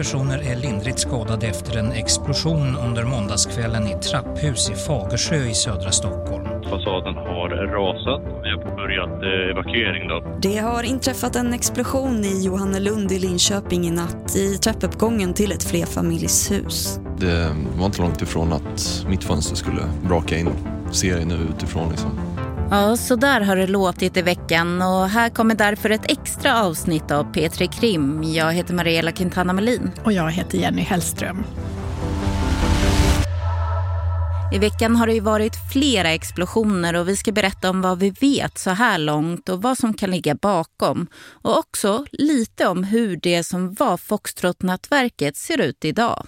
personer är lindrigt skadade efter en explosion under måndagskvällen i trapphus i Fagersjö i södra Stockholm. Fasaden har rasat och vi har påbörjat eh, evakuering. Då. Det har inträffat en explosion i Johannelund i Linköping i natt i trappuppgången till ett flerfamiljshus. Det var inte långt ifrån att mitt fönster skulle braka in. Ser det nu utifrån liksom. Ja, så där har det låtit i veckan och här kommer därför ett extra avsnitt av P3 Krim. Jag heter Mariella Quintana Melin. Och jag heter Jenny Hellström. I veckan har det ju varit flera explosioner och vi ska berätta om vad vi vet så här långt och vad som kan ligga bakom. Och också lite om hur det som var Foxtrot-nätverket ser ut idag.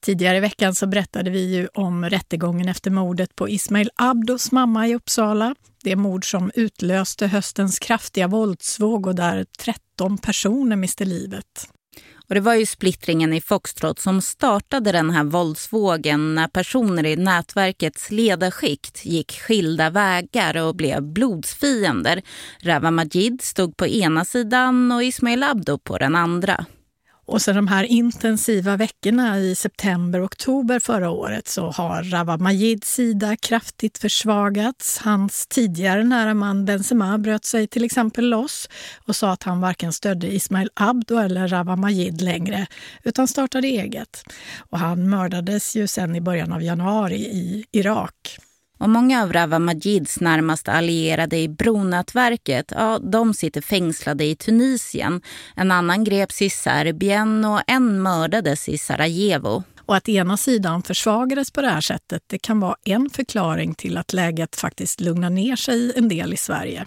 Tidigare i veckan så berättade vi ju om rättegången efter mordet på Ismail Abdos mamma i Uppsala. Det mord som utlöste höstens kraftiga våldsvåg och där 13 personer miste livet. Och det var ju splittringen i Foxtrot som startade den här våldsvågen när personer i nätverkets ledarskikt gick skilda vägar och blev blodsfiender. Rava Majid stod på ena sidan och Ismail Abdo på den andra. Och sen de här intensiva veckorna i september och oktober förra året så har Rawa Majids sida kraftigt försvagats. Hans tidigare nära man Benzema bröt sig till exempel loss och sa att han varken stödde Ismail Abdo eller Rawa Majid längre utan startade eget. Och han mördades ju sen i början av januari i Irak. Och många av Rawa Majids närmaste allierade i bronätverket, ja, de sitter fängslade i Tunisien. En annan greps i Serbien och en mördades i Sarajevo. Och att ena sidan försvagades på det här sättet det kan vara en förklaring till att läget faktiskt lugnar ner sig en del i Sverige.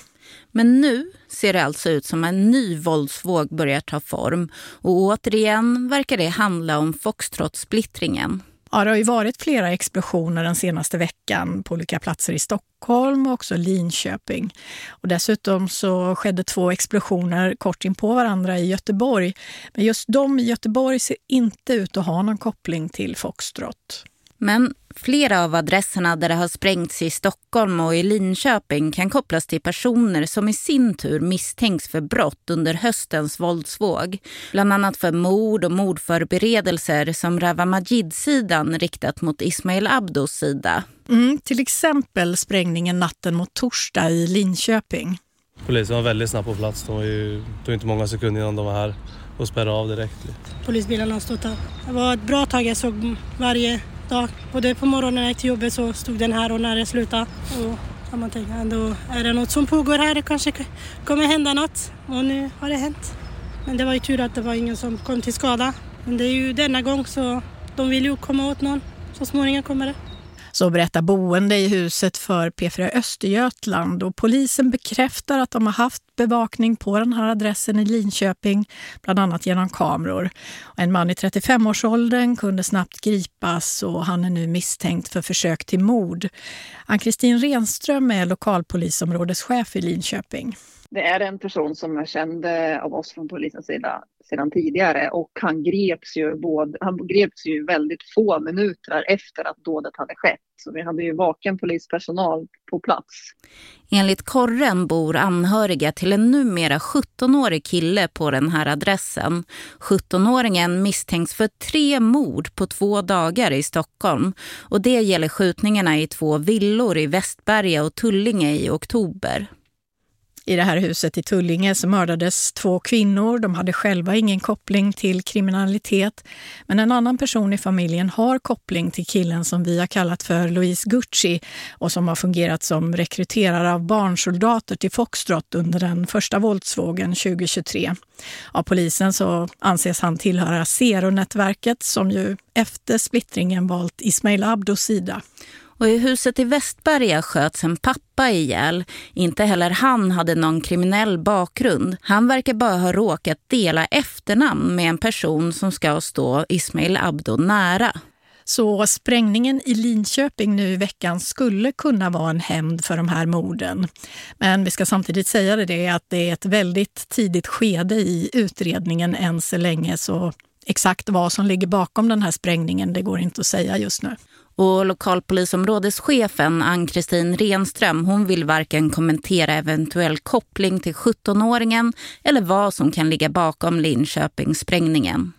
Men nu ser det alltså ut som en ny våldsvåg börjar ta form och återigen verkar det handla om foxtrot-splittringen. Ja, det har ju varit flera explosioner den senaste veckan på olika platser i Stockholm och också Linköping. Och dessutom så skedde två explosioner kort in på varandra i Göteborg. Men just de i Göteborg ser inte ut att ha någon koppling till Foxtrot. Men flera av adresserna där det har sprängts i Stockholm och i Linköping kan kopplas till personer som i sin tur misstänks för brott under höstens våldsvåg. Bland annat för mord och mordförberedelser som Rawa Majid-sidan riktat mot Ismail Abdos sida. Mm, till exempel sprängningen natten mot torsdag i Linköping. Polisen var väldigt snabb på plats. De var ju, tog inte många sekunder innan de var här och spärrade av direkt. Polisbilarna har stått här. Det var ett bra tag jag såg varje dag. Både på morgonen till jobbet så stod den här och när det slutade. Och kan man tänka ändå, är det något som pågår här? Det kanske kommer hända något. Och nu har det hänt. Men det var ju tur att det var ingen som kom till skada. Men det är ju denna gång så de vill ju komma åt någon. Så småningom kommer det. Så berättar boende i huset för P4 Östergötland och polisen bekräftar att de har haft bevakning på den här adressen i Linköping, bland annat genom kameror. En man i 35-årsåldern kunde snabbt gripas och han är nu misstänkt för försök till mord. Ann-Kristin Renström är lokalpolisområdeschef i Linköping. Det är en person som är känd av oss från polisens sida sedan tidigare och han greps ju, både, han greps ju väldigt få minuter efter att dådet hade skett. Så vi hade ju vaken polispersonal på plats. Enligt korren bor anhöriga till en numera 17-årig kille på den här adressen. 17-åringen misstänks för tre mord på två dagar i Stockholm. Och det gäller skjutningarna i två villor i Västberga och Tullinge i oktober. I det här huset i Tullinge så mördades två kvinnor. De hade själva ingen koppling till kriminalitet. Men en annan person i familjen har koppling till killen som vi har kallat för Louise Gucci och som har fungerat som rekryterare av barnsoldater till Foxtrot under den första våldsvågen 2023. Av polisen så anses han tillhöra Zero-nätverket som ju efter splittringen valt Ismail Abdos sida. Och i huset i Västberga sköts en pappa ihjäl. Inte heller han hade någon kriminell bakgrund. Han verkar bara ha råkat dela efternamn med en person som ska stå Ismail Abdo nära. Så sprängningen i Linköping nu i veckan skulle kunna vara en hämnd för de här morden. Men vi ska samtidigt säga det att det är ett väldigt tidigt skede i utredningen än så länge så exakt vad som ligger bakom den här sprängningen det går inte att säga just nu. Och lokalpolisområdeschefen Ann-Kristin Renström hon vill varken kommentera eventuell koppling till 17-åringen eller vad som kan ligga bakom Linköpingssprängningen.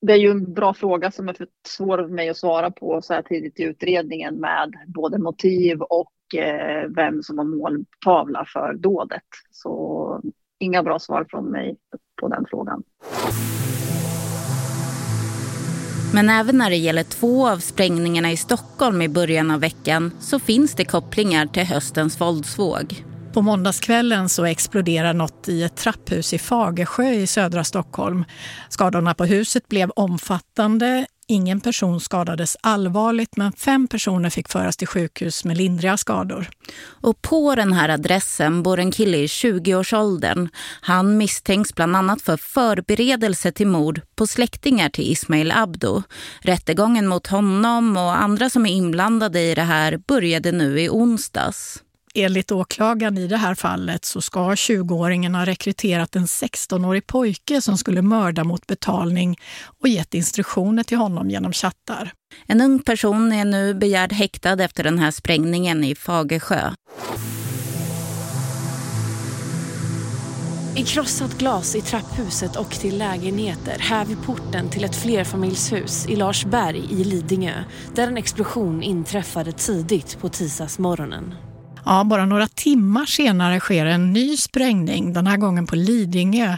det är ju en bra fråga som är för svår för mig att svara på så här tidigt i utredningen med både motiv och eh, vem som var måltavla för dådet. Så inga bra svar från mig på den frågan. Men även när det gäller två av sprängningarna i Stockholm i början av veckan så finns det kopplingar till höstens våldsvåg. På måndagskvällen så exploderar något i ett trapphus i Fagersjö i södra Stockholm. Skadorna på huset blev omfattande. Ingen person skadades allvarligt men fem personer fick föras till sjukhus med lindriga skador. Och på den här adressen bor en kille i 20-årsåldern. Han misstänks bland annat för förberedelse till mord på släktingar till Ismail Abdo. Rättegången mot honom och andra som är inblandade i det här började nu i onsdags. Enligt åklagaren i det här fallet så ska 20-åringen ha rekryterat en 16-årig pojke som skulle mörda mot betalning och gett instruktioner till honom genom chattar. En ung person är nu begärd häktad efter den här sprängningen i Fagersjö. I krossat glas i trapphuset och till lägenheter här vid porten till ett flerfamiljshus i Larsberg i Lidingö där en explosion inträffade tidigt på tisdagsmorgonen. Ja, bara några timmar senare sker en ny sprängning, den här gången på Lidingö.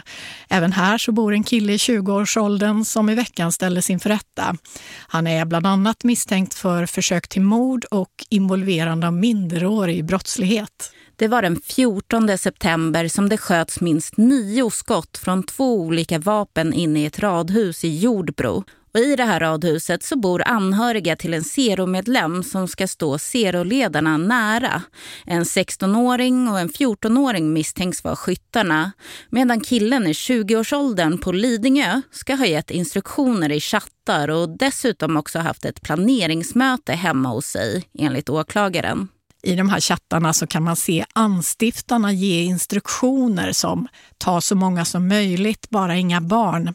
Även här så bor en kille i 20-årsåldern som i veckan ställdes inför rätta. Han är bland annat misstänkt för försök till mord och involverande av minderårig brottslighet. Det var den 14 september som det sköts minst nio skott från två olika vapen in i ett radhus i Jordbro. Och I det här radhuset så bor anhöriga till en seromedlem som ska stå seroledarna nära. En 16-åring och en 14-åring misstänks vara skyttarna medan killen i 20-årsåldern på Lidingö ska ha gett instruktioner i chattar och dessutom också haft ett planeringsmöte hemma hos sig, enligt åklagaren. I de här chattarna så kan man se anstiftarna ge instruktioner som ta så många som möjligt, bara inga barn.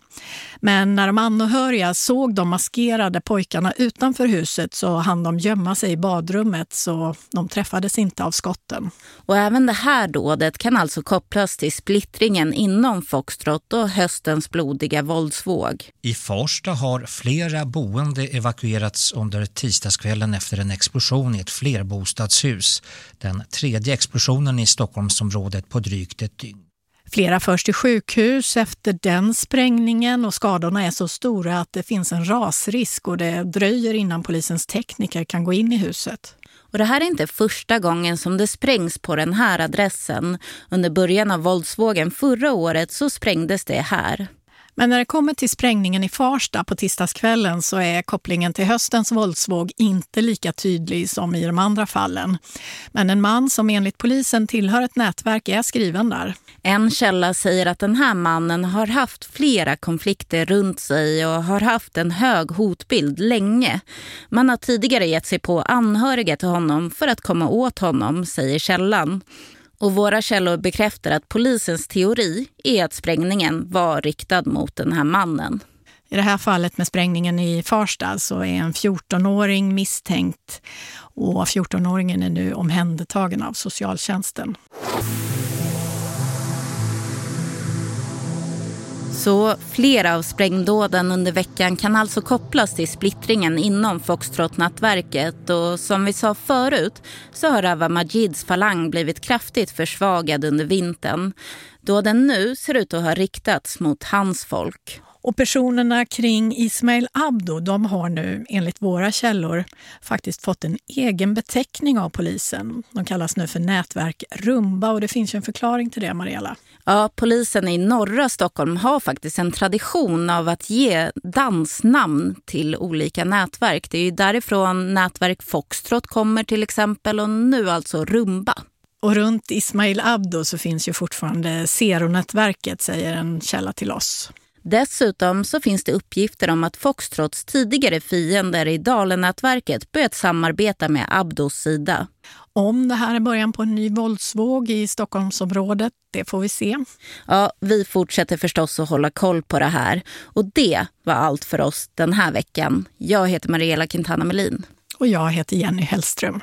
Men när de anhöriga såg de maskerade pojkarna utanför huset så hann de gömma sig i badrummet så de träffades inte av skotten. Och även det här dådet kan alltså kopplas till splittringen inom Foxtrot och höstens blodiga våldsvåg. I Farsta har flera boende evakuerats under tisdagskvällen efter en explosion i ett flerbostadshus. Den tredje explosionen i Stockholmsområdet på drygt ett dygn. Flera förs till sjukhus efter den sprängningen och skadorna är så stora att det finns en rasrisk och det dröjer innan polisens tekniker kan gå in i huset. Och det här är inte första gången som det sprängs på den här adressen. Under början av våldsvågen förra året så sprängdes det här. Men när det kommer till sprängningen i Farsta på tisdagskvällen så är kopplingen till höstens våldsvåg inte lika tydlig som i de andra fallen. Men en man som enligt polisen tillhör ett nätverk är skriven där. En källa säger att den här mannen har haft flera konflikter runt sig och har haft en hög hotbild länge. Man har tidigare gett sig på anhöriga till honom för att komma åt honom, säger källan. Och våra källor bekräftar att polisens teori är att sprängningen var riktad mot den här mannen. I det här fallet med sprängningen i Farsta så är en 14-åring misstänkt och 14-åringen är nu omhändertagen av socialtjänsten. Så flera av sprängdåden under veckan kan alltså kopplas till splittringen inom Foxtrot-nätverket och som vi sa förut så har Rawa Majids falang blivit kraftigt försvagad under vintern då den nu ser ut att ha riktats mot hans folk. Och personerna kring Ismail Abdo de har nu enligt våra källor faktiskt fått en egen beteckning av polisen. De kallas nu för nätverk Rumba och det finns ju en förklaring till det, Mariella. Ja, polisen i norra Stockholm har faktiskt en tradition av att ge dansnamn till olika nätverk. Det är därifrån nätverk Foxtrot kommer till exempel och nu alltså Rumba. Och runt Ismail Abdo så finns ju fortfarande Zero-nätverket, säger en källa till oss. Dessutom så finns det uppgifter om att Foxtrots tidigare fiender i Dalenätverket börjat samarbeta med Abdos sida. Om det här är början på en ny våldsvåg i Stockholmsområdet, det får vi se. Ja, vi fortsätter förstås att hålla koll på det här. Och det var allt för oss den här veckan. Jag heter Mariella Quintana Melin. Och jag heter Jenny Hellström.